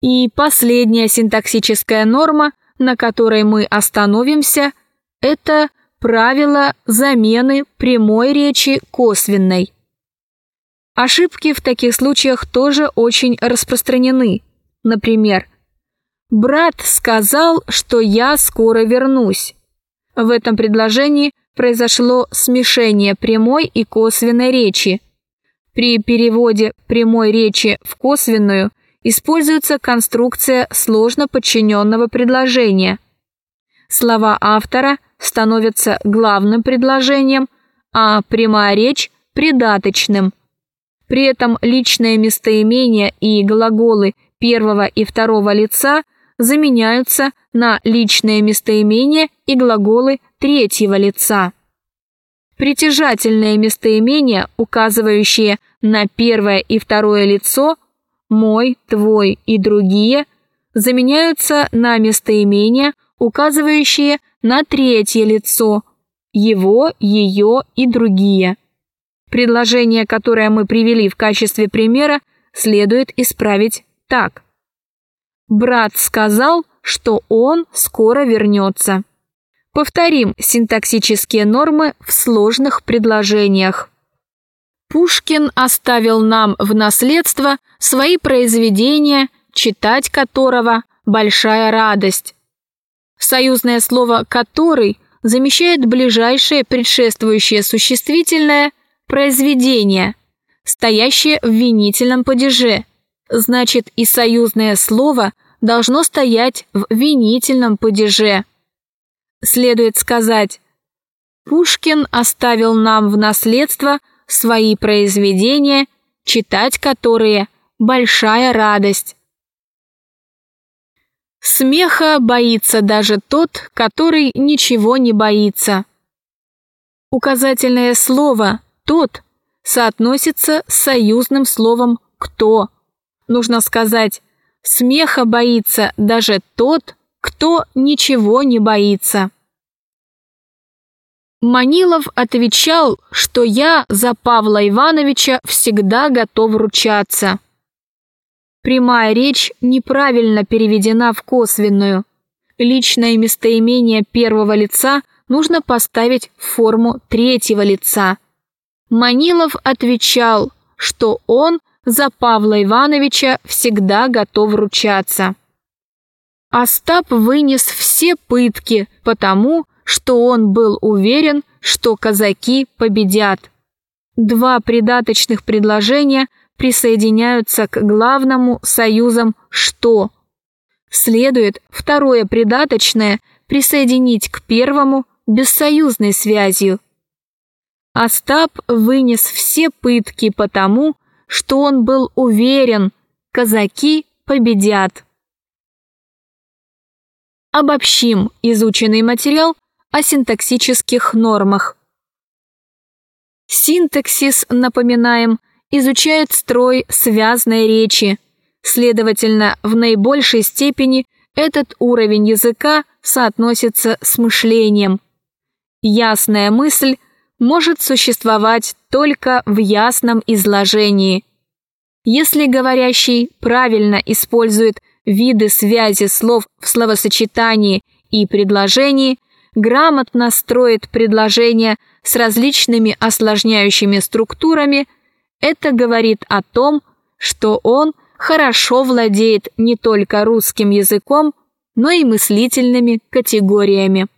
И последняя синтаксическая норма, на которой мы остановимся, это правило замены прямой речи косвенной. Ошибки в таких случаях тоже очень распространены. Например, «Брат сказал, что я скоро вернусь». В этом предложении произошло смешение прямой и косвенной речи. При переводе прямой речи в косвенную используется конструкция сложно подчиненного предложения. Слова автора становятся главным предложением, а прямая речь – придаточным. При этом личное местоимение и глаголы первого и второго лица заменяются на личное местоимение и глаголы третьего лица. Притяжательные местоимения, указывающие на первое и второе лицо – мой, твой и другие заменяются на местоимения, указывающие на третье лицо его, ее и другие. Предложение, которое мы привели в качестве примера, следует исправить так. Брат сказал, что он скоро вернется. Повторим синтаксические нормы в сложных предложениях. Пушкин оставил нам в наследство свои произведения, читать которого – большая радость. Союзное слово «который» замещает ближайшее предшествующее существительное «произведение», стоящее в винительном падеже. Значит, и союзное слово должно стоять в винительном падеже. Следует сказать, Пушкин оставил нам в наследство – свои произведения, читать которые – большая радость. Смеха боится даже тот, который ничего не боится. Указательное слово «тот» соотносится с союзным словом «кто». Нужно сказать «смеха боится даже тот, кто ничего не боится». Манилов отвечал, что я за Павла Ивановича всегда готов ручаться. Прямая речь неправильно переведена в косвенную. Личное местоимение первого лица нужно поставить в форму третьего лица. Манилов отвечал, что он за Павла Ивановича всегда готов ручаться. Остап вынес все пытки, потому что он был уверен, что казаки победят. Два придаточных предложения присоединяются к главному союзам «что». Следует второе придаточное присоединить к первому бессоюзной связью. Остап вынес все пытки потому, что он был уверен, казаки победят. Обобщим изученный материал о синтаксических нормах. Синтаксис, напоминаем, изучает строй связной речи. Следовательно, в наибольшей степени этот уровень языка соотносится с мышлением. Ясная мысль может существовать только в ясном изложении. Если говорящий правильно использует виды связи слов в словосочетании и предложении, грамотно строит предложения с различными осложняющими структурами, это говорит о том, что он хорошо владеет не только русским языком, но и мыслительными категориями.